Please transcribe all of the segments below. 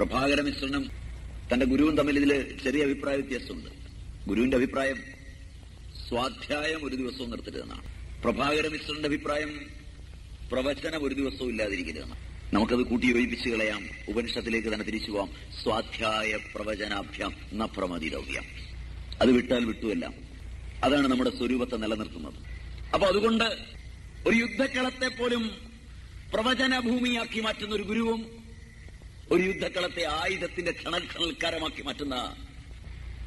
പ്രഭാകര മിശ്രനും തന്റെ ഗുരുവും തമ്മിൽ ഇതിൽ ചെറിയ അഭിപ്രായ വ്യത്യാസമുണ്ട്. ഗുരുവിന്റെ അഭിപ്രായം സ്വാധ്യായം ഒരു ദിവസവും നിർത്തരുതെന്നാണ്. പ്രഭാകര മിശ്രന്റെ അഭിപ്രായം പ്രവചനം ഒരു ദിവസവും ഇല്ലാതിരിക്കരുതെന്നാണ്. നമുക്കത് കൂട്ടി യോജിപ്പിച്ച് കളയാം. ഉപനിഷത്തിലേക്ക് തന്നെ തിരിച്ചു പോവാം. സ്വാധ്യായ പ്രവചനാഭ്യാം ന പ്രമതിരവ്യം അത് വിട്ടാൽ വിട്ടുമല്ല അതാണ് നമ്മുടെ സ്വരൂപത്തെ നിലനിർത്തുന്നത്. അപ്പൊ അതുകൊണ്ട് ഒരു യുദ്ധക്കളത്തെ പോലും പ്രവചന ഭൂമിയാക്കി മാറ്റുന്ന ഒരു ഗുരുവും ഒരു യുദ്ധക്കളത്തെ ആയുധത്തിന്റെ ക്ഷണക്ഷണൽക്കാരമാക്കി മാറ്റുന്ന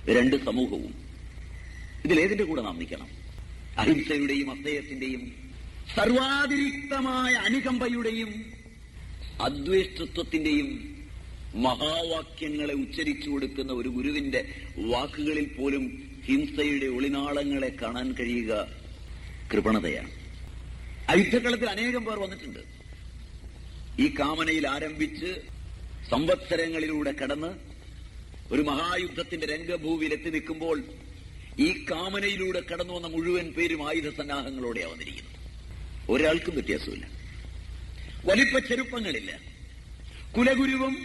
രണ്ട് സമൂഹവും ഇതിലേതിന്റെ കൂടെ നാം നിൽക്കണം? അഹിംസയുടെയും അസ്തേയത്തിന്റെയും സർവാതിരിക്തമായ അനുകമ്പയുടെയും അദ്വേഷ്ടത്വത്തിന്റെയും മഹാവാക്യങ്ങളെ ഉച്ചരിച്ചു കൊടുക്കുന്ന ഒരു ഗുരുവിന്റെ വാക്കുകളിൽ പോലും ഹിംസയുടെ ഒളിനാളങ്ങളെ കാണാൻ കഴിയുക കൃപണതയാണ്. അയുദ്ധക്കളത്തിൽ അനേകം പേർ വന്നിട്ടുണ്ട്. ഈ കാമനയിൽ ആരംഭിച്ച് സംവത്സരങ്ങളിലൂടെ കടന്ന് ഒരു മഹായുദ്ധത്തിന്റെ രംഗഭൂവിൽ എത്തി നിൽക്കുമ്പോൾ ഈ കാമനയിലൂടെ കടന്നു വന്ന മുഴുവൻ പേരും ആയുധ സന്നാഹങ്ങളോടെ വന്നിരിക്കുന്നു ഒരാൾക്കും വ്യത്യാസമില്ല. വലിപ്പ ചെറുപ്പങ്ങളില്ല കുലഗുരുവും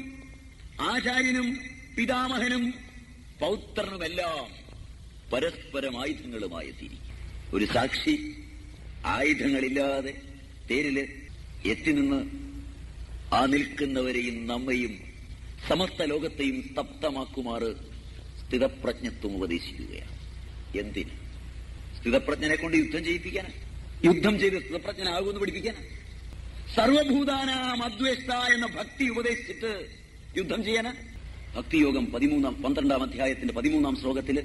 ആചാര്യനും പിതാമഹനും പൗത്രനുമെല്ലാം പരസ്പരം ആയുധങ്ങളുമായി എത്തിയിരിക്കും ഒരു സാക്ഷി ആയുധങ്ങളില്ലാതെ തേരിൽ എത്തിനിന്ന് ആ നിൽക്കുന്നവരെയും നമ്മയും സമസ്ത ലോകത്തെയും സ്തബ്ധമാക്കുമാറ് സ്ഥിതപ്രജ്ഞത്വം ഉപദേശിക്കുകയാണ്. എന്തിന്? സ്ഥിതപ്രജ്ഞനെ കൊണ്ട് യുദ്ധം ചെയ്യിപ്പിക്കാനാ? യുദ്ധം ചെയ്ത് സ്ഥിതപ്രജ്ഞനാകുമെന്ന് പഠിപ്പിക്കാനാ? സർവഭൂതാനാം അദ്വേഷ്ട എന്ന ഭക്തി ഉപദേശിച്ചിട്ട് യുദ്ധം ചെയ്യാനാ? ഭക്തിയോഗം പതിമൂന്നാം പന്ത്രണ്ടാം അധ്യായത്തിന്റെ പതിമൂന്നാം ശ്ലോകത്തിൽ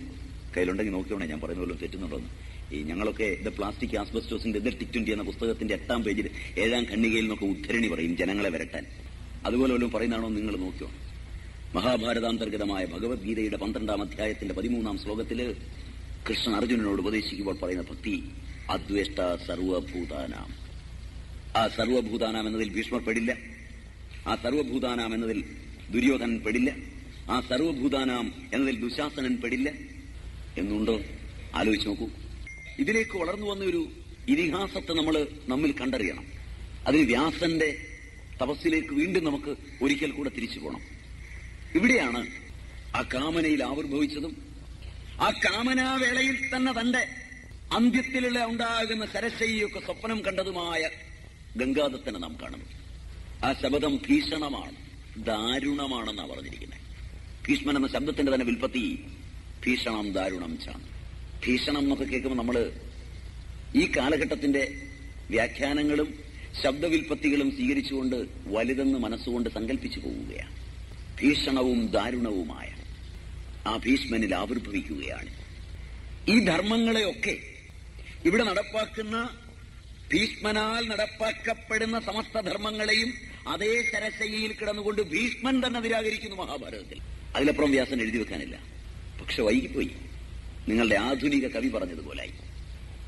കയ്യിലുണ്ടെങ്കിൽ നോക്കിയോണേ ഞാൻ പറയുന്ന പോലും തെറ്റുന്നുണ്ടോന്ന്. ഈ ഞങ്ങളൊക്കെ ദ പ്ലാസ്റ്റിക് ആസ്ബസ്റ്റോസിന്റെ ദ ടിക് ട്വന്റി എന്ന പുസ്തകത്തിന്റെ എട്ടാം പേജിൽ ഏഴാം ഖണ്ഡികയിൽ നിന്നൊക്കെ ഉദ്ധരണി പറയും ജനങ്ങളെ വരട്ടാൻ. അതുപോലെ വല്ലതും പറയുന്നതാണോ നിങ്ങൾ നോക്കിയോ? മഹാഭാരതാന്തർഗതമായ ഭഗവത്ഗീതയുടെ പന്ത്രണ്ടാം അധ്യായത്തിന്റെ പതിമൂന്നാം ശ്ലോകത്തിൽ കൃഷ്ണൻ അർജുനനോട് ഉപദേശിക്കുമ്പോൾ പറയുന്ന ഭക്തി അദ്വേഷ്ട സർവഭൂതാനാം. ആ സർവഭൂതാനാം എന്നതിൽ ഭീഷ്മർ പെടില്ല ആ സർവഭൂതാനാം എന്നതിൽ ദുര്യോധനൻ പെടില്ല ആ സർവഭൂതാനാം എന്നതിൽ ദുശാസനൻ പെടില്ല എന്നുണ്ടോ? ആലോചിച്ച് നോക്കൂ. ഇതിലേക്ക് വളർന്നു വന്ന ഒരു ഇതിഹാസത്തെ നമ്മൾ നമ്മിൽ കണ്ടറിയണം. അതിന് വ്യാസന്റെ തപസ്സിലേക്ക് വീണ്ടും നമുക്ക് ഒരിക്കൽ കൂടെ തിരിച്ചു പോകണം ഇവിടെയാണ് ആ കാമനയിൽ ആവിർഭവിച്ചതും ആ കാമനാവേളയിൽ തന്നെ തന്റെ അന്ത്യത്തിലുള്ള ഉണ്ടാകുന്ന സരശയ്യൊക്കെ സ്വപ്നം കണ്ടതുമായ ഗംഗാദത്തനെ നാം കാണുന്നു. ആ ശബദം ഭീഷണമാണ് ദാരുണമാണെന്നാണ് പറഞ്ഞിരിക്കുന്നത്. ഭീഷ്മൻ എന്ന ശബ്ദത്തിന്റെ തന്നെ വിൽപ്പത്തി ഭീഷണം ദാരുണം ചാണ്. ഭീഷണം എന്നൊക്കെ കേൾക്കുമ്പോൾ നമ്മൾ ഈ കാലഘട്ടത്തിന്റെ വ്യാഖ്യാനങ്ങളും ശബ്ദവിൽപ്പത്തികളും സ്വീകരിച്ചുകൊണ്ട് വലുതെന്ന് മനസ്സുകൊണ്ട് സങ്കല്പിച്ചു പോവുകയാണ്. ഭീഷണവും ദാരുണവുമായ ആ ഭീഷ്മനിൽ ആവിർഭവിക്കുകയാണ്. ഈ ധർമ്മങ്ങളെയൊക്കെ ഇവിടെ നടപ്പാക്കുന്ന ഭീഷ്മനാൽ നടപ്പാക്കപ്പെടുന്ന സമസ്ത ധർമ്മങ്ങളെയും അതേ ശരശയിൽ കിടന്നുകൊണ്ട് ഭീഷ്മൻ തന്നെ നിരാകരിക്കുന്നു മഹാഭാരതത്തിൽ. അതിലപ്പുറം വ്യാസൻ എഴുതി വെക്കാനില്ല. പക്ഷെ വൈകിപ്പോയി. നിങ്ങളുടെ ആധുനിക കവി പറഞ്ഞതുപോലായി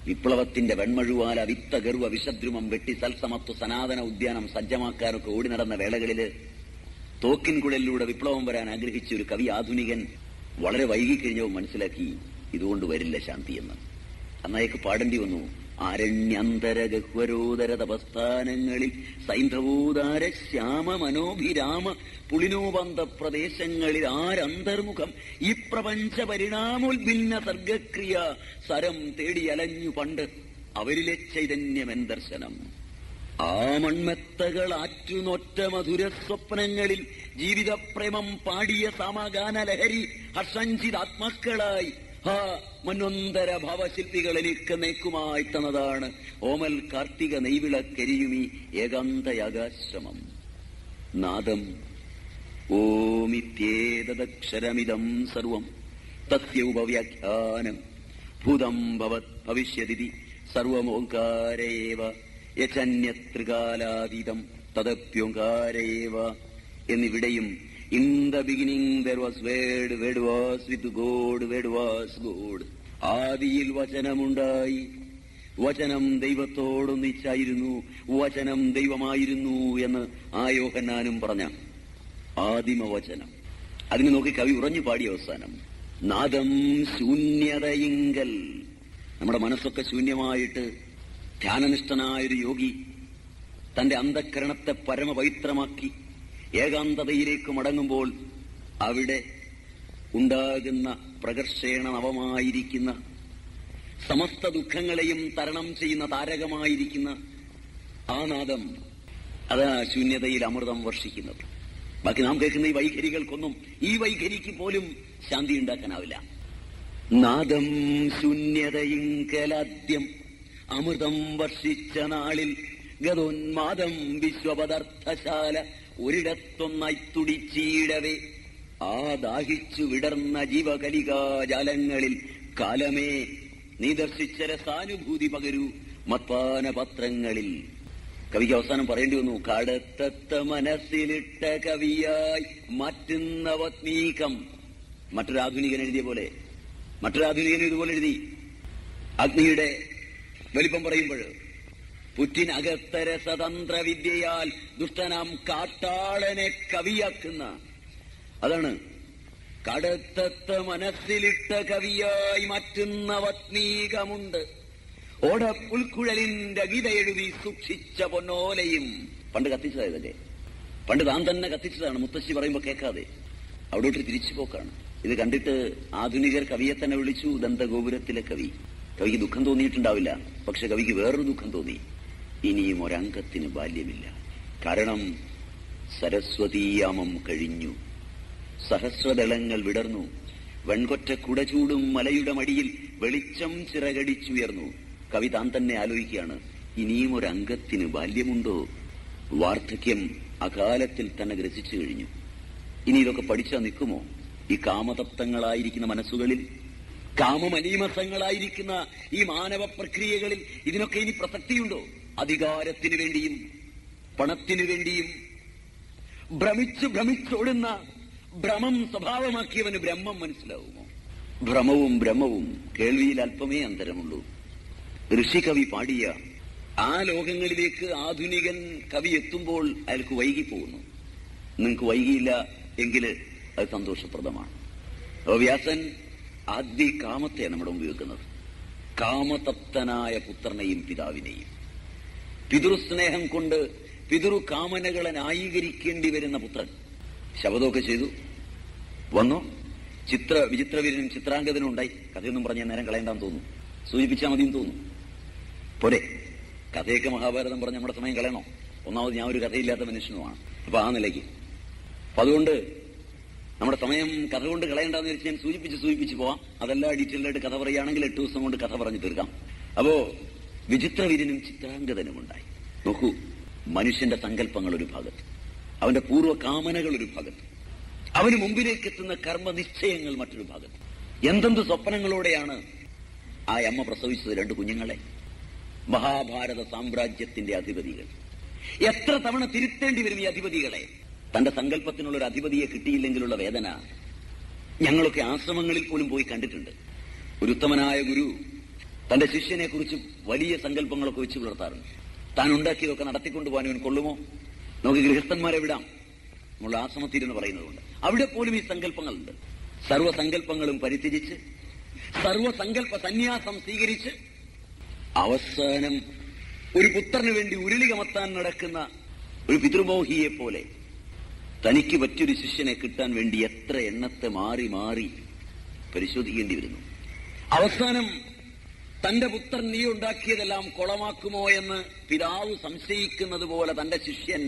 വിപ്ലവത്തിന്റെ വെൺമഴുവാല വിത്ത ഗർവ വിഷദ്രുമം വെട്ടി സൽസമത്വ സനാതന ഉദ്യാനം സജ്ജമാക്കാനൊക്കെ ഓടി നടന്ന വേളകളിൽ തോക്കിൻകുഴലിലൂടെ വിപ്ലവം വരാൻ ആഗ്രഹിച്ച ഒരു കവി ആധുനികൻ വളരെ വൈകിക്കഴിഞ്ഞവും മനസ്സിലാക്കി ഇതുകൊണ്ട് വരില്ല ശാന്തി എന്ന്. അന്നയക്ക് പാടേണ്ടി വന്നു. ആരണ്യന്തര ഗഹ്വരോദര തപസ്ഥാനങ്ങളിൽ സൈന്ധവോദാര ശ്യാമ മനോഭിരാമ പുളിനോപന്ത പ്രദേശങ്ങളിൽ ആരന്തർമുഖം ഈ പ്രപഞ്ച പരിണാമോത്ഭിന്ന സർഗക്രിയ സരം തേടി അലഞ്ഞു പണ്ട് അവരിലെ ചൈതന്യമെൻ ദർശനം. ആ മൺമെത്തകൾ ആറ്റുനൊറ്റ മധുര സ്വപ്നങ്ങളിൽ ജീവിതപ്രേമം പാടിയ സമഗാന ലഹരി ഹർഷഞ്ചിതാത്മാക്കളായി ഹാ മനുന്തര ഭാവശില്പികൾ എനിക്ക് നേക്കുമായി തന്നതാണ്. ഓമൽ കാർത്തിക നെയ്വിളക്കരിയുമി ഏകാന്തയാകാശ്രമം. നാദം ഓമിത്യേതദക്ഷരമിതം സർവം. തസ്യൗപവ്യാഖ്യാനം ഭൂതം ഭവത് ഭവിഷ്യതി സർവമോങ്കാരേവ യചന്യത്രികാലാതീതം. തദപ്യോങ്കാരേവ എന്നിവിടെയും in the beginning there was word word was with God word was God ആദിയിൽ വചനമുണ്ടായി. വചനം ദൈവത്തോടൊന്നിച്ചായിരുന്നു വചനം ദൈവമായിരുന്നു എന്ന് ആ യോഹന്നാനും പറഞ്ഞ ആദിമവചനം അതിന് നോക്കി കവി ഉറഞ്ഞു പാടിയ അവസാനം. നാദം ശൂന്യതയിങ്കൽ. നമ്മുടെ മനസ്സൊക്കെ ശൂന്യമായിട്ട് ധ്യാനനിഷ്ഠനായൊരു യോഗി തന്റെ അന്ധകരണത്തെ പരമപവിത്രമാക്കി ഏകാന്തതയിലേക്ക് മടങ്ങുമ്പോൾ അവിടെ ഉണ്ടാകുന്ന പ്രകർഷേണ നവമായിരിക്കുന്ന സമസ്ത ദുഃഖങ്ങളെയും തരണം ചെയ്യുന്ന താരകമായിരിക്കുന്ന ആ നാദം അതാ ശൂന്യതയിൽ അമൃതം വർഷിക്കുന്നത്. ബാക്കി നാം കേൾക്കുന്ന ഈ വൈഖരികൾക്കൊന്നും ഈ വൈഖരിക്ക് പോലും ശാന്തി ഉണ്ടാക്കാനാവില്ല. നാദം ശൂന്യതയിങ്കലാദ്യം അമൃതം വർഷിച്ച നാളിൽ ഗതോന്മാദം വിശ്വപദാർത്ഥശാല ഒരിടത്തൊന്നായി തുടിച്ചീടവേ ആ ദാഹിച്ചു വിടർന്ന ജീവകലികാജാലങ്ങളിൽ കാലമേ നീ ദർശിച്ച രസാനുഭൂതി പകരൂ മത്പാനപത്രങ്ങളിൽ. കവിക്ക് അവസാനം പറയേണ്ടി വന്നു കടത്തത്ത മനസ്സിലിട്ട കവിയായി മാറ്റുന്ന വത്മീകം മറ്റൊരാധുനികൻ എഴുതിയ പോലെ മറ്റൊരാധുനികൻ ഇതുപോലെ എഴുതി. അഗ്നിയുടെ വലിപ്പം പറയുമ്പോൾ പുറ്റിനകത്തര സ്വതന്ത്ര വിദ്യയാൽ ദുഷ്ടനാം കാട്ടാളനെ കവിയാക്കുന്ന. അതാണ് കടത്തത്ത മനസ്സിലിട്ട കവിയായി മാറ്റുന്ന വത്നീകമുണ്ട്. ഓട പുൽക്കുഴലിന്റെ ഗീത എഴുതി സൂക്ഷിച്ച പൊന്നോലയും. പണ്ട് കത്തിച്ചതായതല്ലേ പണ്ട് താൻ തന്നെ കത്തിച്ചതാണ്. മുത്തശ്ശി പറയുമ്പോ കേൾക്കാതെ. അവിടോട്ട് തിരിച്ചു പോക്കാണ്. ഇത് കണ്ടിട്ട് ആധുനികർ കവിയെ തന്നെ വിളിച്ചു ദന്തഗോപുരത്തിലെ കവി. കവിക്ക് ദുഃഖം തോന്നിയിട്ടുണ്ടാവില്ല. പക്ഷെ കവിക്ക് വേറൊരു ദുഃഖം തോന്നി. ഇനിയും ഒരംഗത്തിന് ബാല്യമില്ല. കാരണം സരസ്വതീയാമം കഴിഞ്ഞു. സഹസ്രദളങ്ങൾ വിടർന്നു. വെൺകൊറ്റ കുടചൂടും മലയുടെ മടിയിൽ വെളിച്ചം ചിറകടിച്ചുയർന്നു. കവി താൻ തന്നെ ആലോചിക്കുകയാണ് ഇനിയും ഒരു അംഗത്തിന് ബാല്യമുണ്ടോ? വാർദ്ധക്യം അകാലത്തിൽ തന്നെ ഗ്രസിച്ചു കഴിഞ്ഞു. ഇനി ഇതൊക്കെ പഠിച്ചാൽ നിൽക്കുമോ? ഈ കാമതപ്തങ്ങളായിരിക്കുന്ന മനസ്സുകളിൽ കാമമനീമസങ്ങളായിരിക്കുന്ന ഈ മാനവ പ്രക്രിയകളിൽ ഇതിനൊക്കെ ഇനി പ്രസക്തിയുണ്ടോ? അധികാരത്തിനു വേണ്ടിയും പണത്തിനു വേണ്ടിയും ഭ്രമിച്ച് ഭ്രമിച്ചോടുന്ന ഭ്രമം സ്വഭാവമാക്കിയവന് ബ്രഹ്മം മനസ്സിലാവുമോ? ഭ്രമവും ബ്രഹ്മവും കേൾവിയിൽ അല്പമേ അന്തരമുള്ളൂ. ഋഷികവി പാടിയ ആ ലോകങ്ങളിലേക്ക് ആധുനികൻ കവി എത്തുമ്പോൾ അയാൾക്ക് വൈകിപ്പോകുന്നു. നിങ്ങൾക്ക് വൈകിയില്ല എങ്കിൽ അത് സന്തോഷപ്രദമാണ്. വ്യാസൻ ആദ്യ കാമത്തെ നമ്മുടെ മുമ്പ് വെക്കുന്നത്. കാമതപ്തനായ പുത്രനെയും പിതാവിനെയും. പിതൃസ്നേഹം കൊണ്ട് പിതൃ കാമനകളെ ന്യായീകരിക്കേണ്ടി വരുന്ന പുത്രൻ. ശബദമൊക്കെ ചെയ്തു. വന്നു. ചിത്ര വിചിത്രവീരനും ചിത്രാംഗതനും ഉണ്ടായി. കഥയൊന്നും പറഞ്ഞ നേരം കളയണ്ടാന്ന് തോന്നുന്നു. സൂചിപ്പിച്ചാൽ മതിയും തോന്നുന്നു. പോരെ. കഥയൊക്കെ മഹാഭാരതം പറഞ്ഞ നമ്മുടെ സമയം കളയണോ? ഒന്നാമത് ഞാൻ ഒരു കഥയില്ലാത്ത മനുഷ്യനുമാണ്. അപ്പൊ ആ നിലയ്ക്ക്. അപ്പൊ അതുകൊണ്ട് നമ്മുടെ സമയം കഥ കൊണ്ട് കളയണ്ടെന്ന് വെച്ച് ഞാൻ സൂചിപ്പിച്ച് സൂചിപ്പിച്ച് പോവാം. അതെല്ലാം ഡീറ്റെയിൽ ആയിട്ട് കഥ പറയുകയാണെങ്കിൽ എട്ട് ദിവസം കൊണ്ട് കഥ പറഞ്ഞു തീർക്കാം. അപ്പോ വിചിത്രവീരനും ചിത്രാംഗതനും ഉണ്ടായി നോക്കൂ മനുഷ്യന്റെ സങ്കല്പങ്ങൾ ഒരു ഭാഗത്ത് അവന്റെ പൂർവ കാമനകൾ ഒരു ഭാഗത്ത് അവന് മുമ്പിലേക്ക് എത്തുന്ന കർമ്മനിശ്ചയങ്ങൾ മറ്റൊരു ഭാഗത്ത്. എന്തെന്ത് സ്വപ്നങ്ങളോടെയാണ് ആ അമ്മ പ്രസവിച്ചത് രണ്ട് കുഞ്ഞുങ്ങളെ? മഹാഭാരത സാമ്രാജ്യത്തിന്റെ അധിപതികൾ. എത്ര തവണ തിരുത്തേണ്ടി വരും ഈ അധിപതികളെ? തന്റെ സങ്കല്പത്തിനുള്ള ഒരു അധിപതിയെ കിട്ടിയില്ലെങ്കിലുള്ള വേദന ഞങ്ങളൊക്കെ ആശ്രമങ്ങളിൽ പോലും പോയി കണ്ടിട്ടുണ്ട്. ഒരു ഉത്തമനായ ഗുരു തന്റെ ശിഷ്യനെ കുറിച്ച് വലിയ സങ്കല്പങ്ങളൊക്കെ വെച്ച് പുലർത്താറുണ്ട്. താൻ ഉണ്ടാക്കിയതൊക്കെ നടത്തിക്കൊണ്ടുപോകാൻ ഇവൻ കൊള്ളുമോ? നമുക്ക് ഗൃഹസ്ഥന്മാരെ വിടാം. നമ്മൾ ആശ്രമത്തിരുന്ന് പറയുന്നതുകൊണ്ട്. അവിടെ പോലും ഈ സങ്കല്പങ്ങളുണ്ട്. സർവസങ്കല്പങ്ങളും പരിത്യജിച്ച് സർവസങ്കല്പ സന്യാസം സ്വീകരിച്ച് അവസാനം ഒരു പുത്രന് വേണ്ടി ഉരുളി കമത്താൻ നടക്കുന്ന ഒരു പിതൃമോഹിയെ പോലെ തനിക്ക് പറ്റിയൊരു ശിഷ്യനെ കിട്ടാൻ വേണ്ടി എത്ര എണ്ണത്തെ മാറി മാറി പരിശോധിക്കേണ്ടി വരുന്നു. അവസാനം തന്റെ പുത്രൻ നീ ഉണ്ടാക്കിയതെല്ലാം കുളമാക്കുമോ എന്ന് പിതാവ് സംശയിക്കുന്നത് പോലെ തന്റെ ശിഷ്യൻ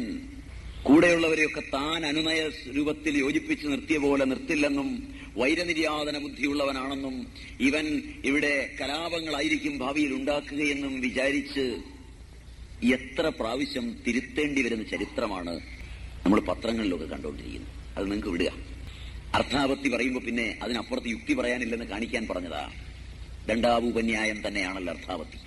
കൂടെയുള്ളവരെയൊക്കെ താൻ അനുനയ രൂപത്തിൽ യോജിപ്പിച്ച് നിർത്തിയ പോലെ നിർത്തില്ലെന്നും വൈരനിര്യാതന ബുദ്ധിയുള്ളവനാണെന്നും ഇവൻ ഇവിടെ കലാപങ്ങളായിരിക്കും ഭാവിയിൽ ഉണ്ടാക്കുകയെന്നും വിചാരിച്ച് എത്ര പ്രാവശ്യം തിരുത്തേണ്ടി വരുന്ന ചരിത്രമാണ് നമ്മൾ പത്രങ്ങളിലൊക്കെ കണ്ടുകൊണ്ടിരിക്കുന്നത്. അത് നിങ്ങൾക്ക് വിടുക. അർത്ഥാപത്തി പറയുമ്പോൾ പിന്നെ അതിനപ്പുറത്ത് യുക്തി പറയാനില്ലെന്ന് കാണിക്കാൻ പറഞ്ഞതാ. ദണ്ഡാവുപന്യായം തന്നെയാണല്ലോ അർത്ഥാവത്തി.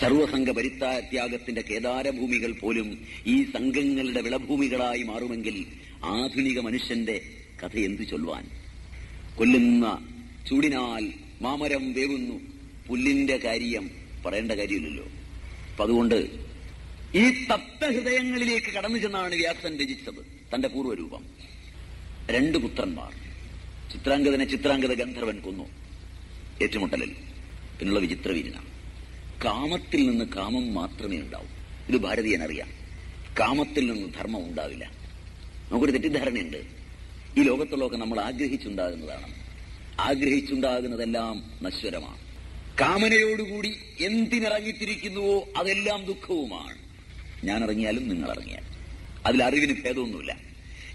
സർവസംഘ പരിത്യാഗത്തിന്റെ കേദാരഭൂമികൾ പോലും ഈ സംഘങ്ങളുടെ വിളഭൂമികളായി മാറുമെങ്കിൽ ആധുനിക മനുഷ്യന്റെ കഥ എന്തു ചൊല്ലുവാൻ? കൊല്ലുന്ന ചൂടിനാൽ മാമരം വേവുന്നു പുല്ലിന്റെ കാര്യം പറയേണ്ട കാര്യമില്ലല്ലോ. അപ്പൊ അതുകൊണ്ട് ഈ തപ്തഹൃദയങ്ങളിലേക്ക് കടന്നു ചെന്നാണ് വ്യാസൻ രചിച്ചത് തന്റെ പൂർവരൂപം. രണ്ട് പുത്രന്മാർ. ചിത്രാംഗതനെ ചിത്രാംഗത ഗന്ധർവൻ കൊന്നു ഏറ്റുമുട്ടലിൽ. പിന്നുള്ള വിചിത്രവീരനാണ് കാമത്തിൽ നിന്ന് കാമം മാത്രമേ ഉണ്ടാവൂ. ഇത് ഭാരതീയൻ അറിയാം കാമത്തിൽ നിന്ന് ധർമ്മം ഉണ്ടാവില്ല. നമുക്കൊരു തെറ്റിദ്ധാരണയുണ്ട്. ഈ ലോകത്തുള്ളതൊക്കെ നമ്മൾ ആഗ്രഹിച്ചുണ്ടാകുന്നതാണ്. ആഗ്രഹിച്ചുണ്ടാകുന്നതെല്ലാം നശ്വരമാണ്. കാമനയോടുകൂടി എന്തിനിറങ്ങിത്തിരിക്കുന്നുവോ അതെല്ലാം ദുഃഖവുമാണ്. ഞാൻ ഇറങ്ങിയാലും നിങ്ങൾ ഇറങ്ങിയാലും അതിൽ അറിവിന് ഭേദമൊന്നുമില്ല.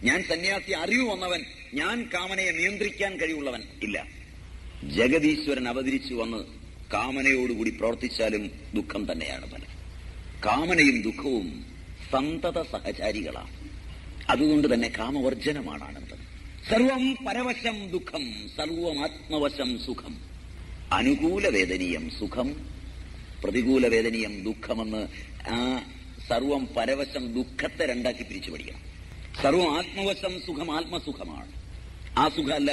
ഞാൻ സന്യാസി അറിവ് വന്നവൻ ഞാൻ കാമനയെ നിയന്ത്രിക്കാൻ കഴിവുള്ളവൻ ഇല്ല. ജഗതീശ്വരൻ അവതരിച്ചു വന്ന് കാമനയോടുകൂടി പ്രവർത്തിച്ചാലും ദുഃഖം തന്നെയാണ് ഫലം കാമനയും ദുഃഖവും സന്തത സഹചാരികളാണ്. അതുകൊണ്ട് തന്നെ കാമവർജനമാണ് ആനന്ദം സർവം പരവശം ദുഃഖം സർവമാത്മവശം സുഖം. അനുകൂല വേദനീയം സുഖം പ്രതികൂല വേദനീയം ദുഃഖമെന്ന് ആ സർവം പരവശം ദുഃഖത്തെ രണ്ടാക്കി പിരിച്ചു പഠിക്കണം. സർവം ആത്മവശം സുഖം ആത്മസുഖമാണ്. ആ സുഖമല്ല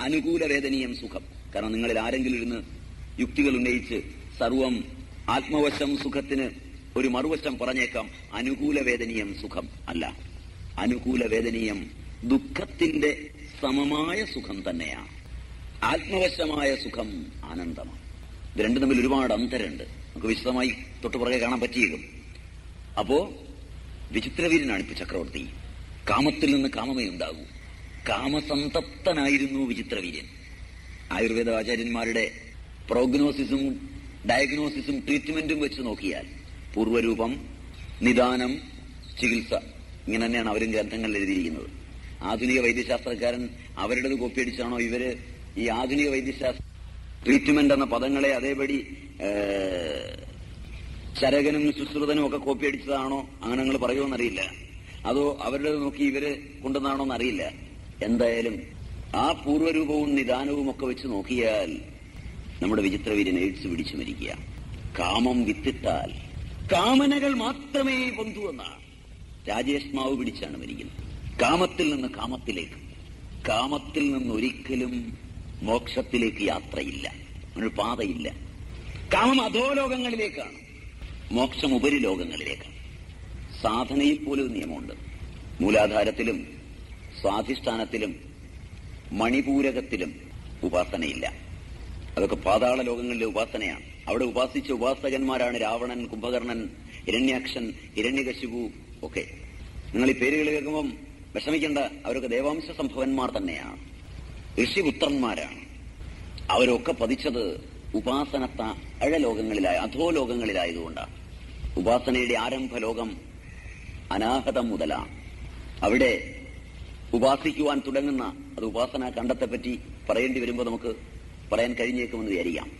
അനുകൂല വേദനീയം സുഖം. കാരണം നിങ്ങളിൽ ആരെങ്കിലും ഇരുന്ന് യുക്തികൾ ഉന്നയിച്ച് സർവം ആത്മവശം സുഖത്തിന് ഒരു മറുവശം പറഞ്ഞേക്കാം. അനുകൂല വേദനീയം സുഖം അല്ല. അനുകൂല വേദനീയം ദുഃഖത്തിന്റെ സമമായ സുഖം തന്നെയാണ് ആത്മവശമായ സുഖം ആനന്ദമാണ്. ഇത് രണ്ടും തമ്മിൽ ഒരുപാട് അന്തരമുണ്ട്. നമുക്ക് വിശദമായി തൊട്ടു പുറകെ കാണാൻ പറ്റിയേക്കും. അപ്പോ വിചിത്രവീരനാണ് ഇപ്പൊ ചക്രവർത്തി. കാമത്തിൽ നിന്ന് കാമമേ ഉണ്ടാകൂ. കാമസന്തപ്തനായിരുന്നു വിചിത്രവീര്യൻ. ആയുർവേദ ആചാര്യന്മാരുടെ പ്രോഗ്നോസിസും ഡയഗ്നോസിസും ട്രീറ്റ്മെന്റും വെച്ച് നോക്കിയാൽ പൂർവരൂപം നിദാനം ചികിത്സ ഇങ്ങനെ തന്നെയാണ് അവരും ഗ്രന്ഥങ്ങളിൽ എഴുതിയിരിക്കുന്നത്. ആധുനിക വൈദ്യശാസ്ത്രക്കാരൻ അവരുടേത് കോപ്പിയടിച്ചാണോ ഇവർ ഈ ആധുനിക വൈദ്യശാസ്ത്ര ട്രീറ്റ്മെന്റ് എന്ന പദങ്ങളെ അതേപടി ചരകനും സുശ്രുതനും ഒക്കെ കോപ്പി അടിച്ചതാണോ അങ്ങനെ നിങ്ങൾ പറയുമെന്നറിയില്ല അതോ അവരുടെ നോക്കി ഇവർ കൊണ്ടുവന്നാണോ എന്നറിയില്ല എന്തായാലും ആ പൂർവരൂപവും നിദാനവും ഒക്കെ വെച്ച് നോക്കിയാൽ നമ്മുടെ വിചിത്രവീര്യൻ എയ്ഡ്സ് പിടിച്ചു മരിക്കുക. കാമം വിത്തിട്ടാൽ കാമനകൾ മാത്രമേ ബന്ധുവെന്നാണ് രാജേഷ് മാവ് പിടിച്ചാണ് മരിക്കുന്നത്. കാമത്തിൽ നിന്ന് കാമത്തിലേക്ക്. കാമത്തിൽ നിന്ന് ഒരിക്കലും മോക്ഷത്തിലേക്ക് യാത്രയില്ല. ഒരു പാതയില്ല. കാമം അധോലോകങ്ങളിലേക്കാണ്. മോക്ഷം ഉപരിലോകങ്ങളിലേക്കാണ് സാധനയിൽ പോലും നിയമമുണ്ട്. മൂലാധാരത്തിലും സ്വാധിഷ്ഠാനത്തിലും മണിപൂരകത്തിലും ഉപാസനയില്ല. അതൊക്കെ പാതാള ലോകങ്ങളിലെ ഉപാസനയാണ്. അവിടെ ഉപാസിച്ച ഉപാസകന്മാരാണ് രാവണൻ കുംഭകർണൻ ഇരണ്യാക്ഷൻ ഇരണ്യകശിപു ഒക്കെ. നിങ്ങൾ ഈ പേരുകൾ കേൾക്കുമ്പം വിഷമിക്കേണ്ട അവരൊക്കെ ദേവാംശ സംഭവന്മാർ തന്നെയാണ്. ഋഷിപുത്രന്മാരാണ്. അവരൊക്കെ പതിച്ചത് ഉപാസന അഴലോകങ്ങളിലായ അധോലോകങ്ങളിലായതുകൊണ്ടാണ്. ഉപാസനയുടെ ആരംഭ ലോകം അനാഹതം മുതലാണ്. അവിടെ ഉപാസിക്കുവാൻ തുടങ്ങുന്ന അത് ഉപാസന കണ്ടത്തെപ്പറ്റി പറയേണ്ടി വരുമ്പോൾ നമുക്ക് പറയാൻ കഴിഞ്ഞേക്കുമെന്ന് വിചാരിക്കാം.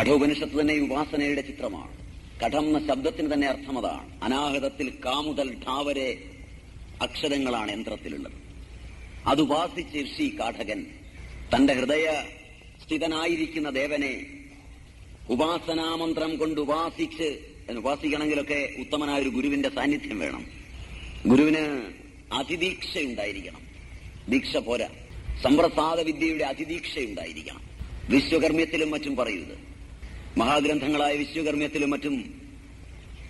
കഠോപനിഷത്ത് തന്നെ ഉപാസനയുടെ ചിത്രമാണ്. കഠം എന്ന ശബ്ദത്തിന് തന്നെ അർത്ഥം അതാണ് അനാഹതത്തിൽ കാമുതൽ ഠാവരെ അക്ഷരങ്ങളാണ് യന്ത്രത്തിലുള്ളത്. അതുപാസിച്ച് ഋഷി കാഠകൻ തന്റെ ഹൃദയ സ്ഥിതനായിരിക്കുന്ന ദേവനെ ഉപാസനാമന്ത്രം കൊണ്ട് ഉപാസിച്ച് ഉപാസിക്കണമെങ്കിലൊക്കെ ഉത്തമനായ ഒരു ഗുരുവിന്റെ സാന്നിധ്യം വേണം. ഗുരുവിന് അതിദീക്ഷ ഉണ്ടായിരിക്കണം ദീക്ഷ പോരാ. സമ്പ്രസാദ വിദ്യയുടെ അതിദീക്ഷ ഉണ്ടായിരിക്കണം വിശ്വകർമ്മ്യത്തിലും മറ്റും പറയുന്നത്. മഹാഗ്രന്ഥങ്ങളായ വിശ്വകർമ്മ്യത്തിലും മറ്റും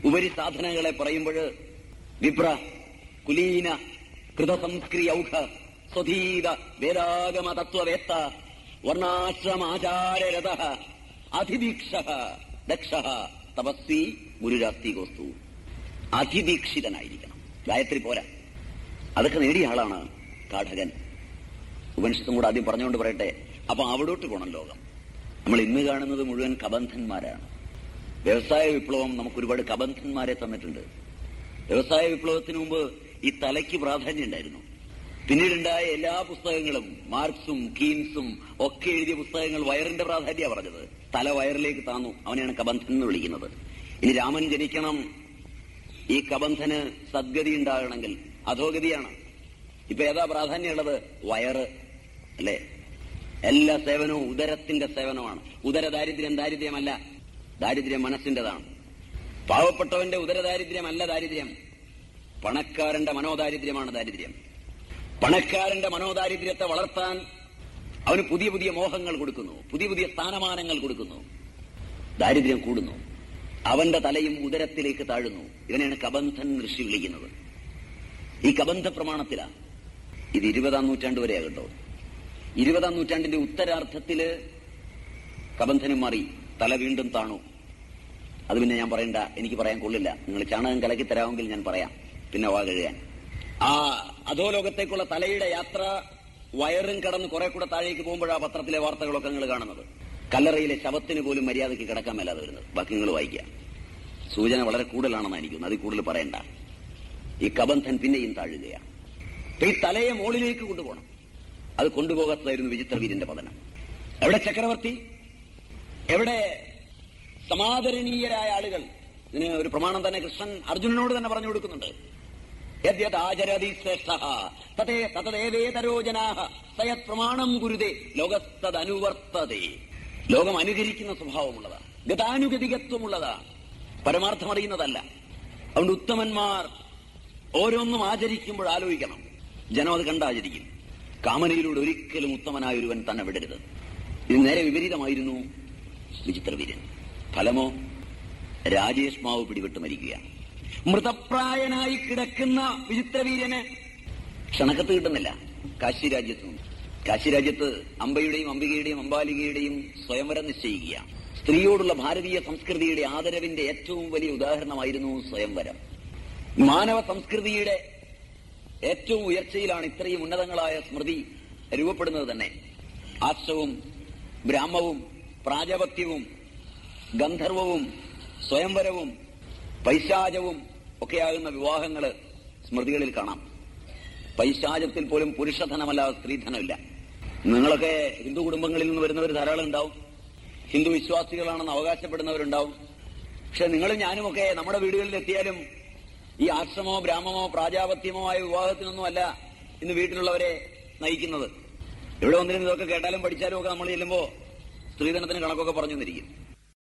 ഉപരി സാധനങ്ങളെ പറയുമ്പോൾ വിപ്ര കുലീന കൃതസംസ്ക്രിയൗഘ സ്വധീത വേദാഗമ തത്വവേത്ത വർണാശ്രമാചാരരഥ അതിദീക്ഷ ദക്ഷ തപസ്വി ഗുരുരാസ്തികോസ്തു അതിദീക്ഷിതനായിരിക്കണം ഗായത്രി പോരാ. അതൊക്കെ നേടിയ ആളാണ് കാഠകൻ. ഉപനിഷത്തും കൂടെ ആദ്യം പറഞ്ഞുകൊണ്ട് പറയട്ടെ. അപ്പൊ അവിടോട്ട് ഗുണം ലോകം. നമ്മൾ ഇന്ന് കാണുന്നത് മുഴുവൻ കബന്ധന്മാരാണ്. വ്യവസായ വിപ്ലവം നമുക്ക് ഒരുപാട് കബന്ധന്മാരെ തന്നിട്ടുണ്ട്. വ്യവസായ വിപ്ലവത്തിന് മുമ്പ് ഈ തലയ്ക്ക് പ്രാധാന്യം ഉണ്ടായിരുന്നു. പിന്നീടുണ്ടായ എല്ലാ പുസ്തകങ്ങളും മാർക്സും കീൻസും ഒക്കെ എഴുതിയ പുസ്തകങ്ങൾ വയറിന്റെ പ്രാധാന്യ പറഞ്ഞത്. തല വയറിലേക്ക് താന്നു. അവനെയാണ് കബന്ധൻ എന്ന് വിളിക്കുന്നത്. ഇനി രാമൻ ജനിക്കണം. ഈ കബന്ധന് സദ്ഗതി ഉണ്ടാകണമെങ്കിൽ അധോഗതിയാണ്. ഇപ്പൊ ഏതാ പ്രാധാന്യമുള്ളത്? വയറ്. അല്ലേ? എല്ലാ സേവനവും ഉദരത്തിന്റെ സേവനമാണ്. ഉദര ദാരിദ്ര്യം ദാരിദ്ര്യമല്ല ദാരിദ്ര്യം മനസ്സിന്റേതാണ്. പാവപ്പെട്ടവന്റെ ഉദരദാരിദ്ര്യമല്ല ദാരിദ്ര്യം. പണക്കാരന്റെ മനോദാരിദ്ര്യമാണ് ദാരിദ്ര്യം. പണക്കാരന്റെ മനോദാരിദ്ര്യത്തെ വളർത്താൻ അവന് പുതിയ പുതിയ മോഹങ്ങൾ കൊടുക്കുന്നു പുതിയ പുതിയ സ്ഥാനമാനങ്ങൾ കൊടുക്കുന്നു. ദാരിദ്ര്യം കൂടുന്നു. അവന്റെ തലയും ഉദരത്തിലേക്ക് താഴുന്നു. ഇതിനെയാണ് കബന്ധൻ ഋഷി വിളിക്കുന്നത്. ഈ കബന്ധ പ്രമാണത്തിലാണ് ഇത് ഇരുപതാം നൂറ്റാണ്ട് വരെ കേട്ടോ. ഇരുപതാം നൂറ്റാണ്ടിന്റെ ഉത്തരാർത്ഥത്തിൽ കബന്ധനും മാറി തല വീണ്ടും താണു. അത് പിന്നെ ഞാൻ പറയണ്ട എനിക്ക് പറയാൻ കൊള്ളില്ല. നിങ്ങൾ ചാണകം കലക്കി തരാമെങ്കിൽ ഞാൻ പറയാം. പിന്നെ വാ കഴിയാൻ ആ അധോലോകത്തേക്കുള്ള തലയുടെ യാത്ര വയറും കടന്ന് കുറെ കൂടെ താഴേക്ക് പോകുമ്പോഴാ പത്രത്തിലെ വാർത്തകളൊക്കെ നിങ്ങൾ കാണുന്നത്. കല്ലറയിലെ ശവത്തിന് പോലും മര്യാദയ്ക്ക് കിടക്കാൻ മേലാതെ വരുന്നത്. ബാക്കി നിങ്ങൾ വായിക്കാം. സൂചന വളരെ കൂടുതലാണെന്ന് എനിക്കുന്നു. അതിൽ കൂടുതൽ പറയണ്ട. ഈ കബന്ധൻ പിന്നെയും താഴുകയാണ് ഈ തലയെ മുകളിലേക്ക് കൊണ്ടുപോകണം. അത് കൊണ്ടുപോകത്തായിരുന്നു വിചിത്രവീരന്റെ പതനം. എവിടെ ചക്രവർത്തി? എവിടെ സമാദരണീയരായ ആളുകൾ? ഇതിന് ഒരു പ്രമാണം തന്നെ കൃഷ്ണൻ അർജുനനോട് തന്നെ പറഞ്ഞു കൊടുക്കുന്നുണ്ട്. യദ്യതാചരതി ശ്രേഷ്ഠ തതേ തതദേവേതരോ സയത് പ്രമാണം ഗുരുതേ ലോകസ്തനുവർത്തതേ ലോകം അനുകരിക്കുന്ന സ്വഭാവമുള്ളതാണ്. ഗതാനുഗതികത്വമുള്ളതാണ്. പരമാർത്ഥം അറിയുന്നതല്ല. അതുകൊണ്ട് ഉത്തമന്മാർ ഓരോന്നും ആചരിക്കുമ്പോൾ ആലോചിക്കണം. ജനം അത് കണ്ടാചരിക്കും. കാമനയിലൂടെ ഒരിക്കലും ഉത്തമനായ ഒരുവൻ തന്നെ വിടരുത്. ഇത് നേരെ വിപരീതമായിരുന്നു വിചിത്രവീരൻ ഫലമോ രാജേഷ് മാവ് പിടിവിട്ട് മരിക്കുകയാണ്. മൃതപ്രായനായി കിടക്കുന്ന വിചിത്രവീരന് ക്ഷണക്കത്ത് കിട്ടുന്നില്ല. കാശി രാജ്യത്ത് കാശി രാജ്യത്ത് അമ്പയുടെയും അംബികയുടെയും അമ്പാലികയുടെയും സ്വയംവരം നിശ്ചയിക്കുകയാണ്. സ്ത്രീയോടുള്ള ഭാരതീയ സംസ്കൃതിയുടെ ആദരവിന്റെ ഏറ്റവും വലിയ ഉദാഹരണമായിരുന്നു സ്വയംവരം. മാനവ സംസ്കൃതിയുടെ ഏറ്റവും ഉയർച്ചയിലാണ് ഇത്രയും ഉന്നതങ്ങളായ സ്മൃതി രൂപപ്പെടുന്നത് തന്നെ. ആശ്രവും ബ്രാഹ്മവും പ്രാജപത്യവും ഗന്ധർവവും സ്വയംവരവും പൈശാചവും ഒക്കെയാകുന്ന വിവാഹങ്ങൾ സ്മൃതികളിൽ കാണാം. പൈശാചത്തിൽ പോലും പുരുഷധനമല്ലാതെ സ്ത്രീധനമില്ല. നിങ്ങളൊക്കെ ഹിന്ദു കുടുംബങ്ങളിൽ നിന്ന് വരുന്നവർ ധാരാളം ഉണ്ടാവും. ഹിന്ദു വിശ്വാസികളാണെന്ന് അവകാശപ്പെടുന്നവരുണ്ടാവും. പക്ഷെ നിങ്ങളും ഞാനുമൊക്കെ നമ്മുടെ വീടുകളിൽ എത്തിയാലും ഈ ആശ്രമോ ബ്രാഹ്മമോ പ്രാജാപത്യമോ ആയ വിവാഹത്തിനൊന്നും അല്ല ഇന്ന് വീട്ടിലുള്ളവരെ നയിക്കുന്നത്. ഇവിടെ വന്നിരുന്ന് ഇതൊക്കെ കേട്ടാലും പഠിച്ചാലും ഒക്കെ നമ്മൾ ചെല്ലുമ്പോ സ്ത്രീധനത്തിന് കണക്കൊക്കെ പറഞ്ഞു തന്നിരിക്കും.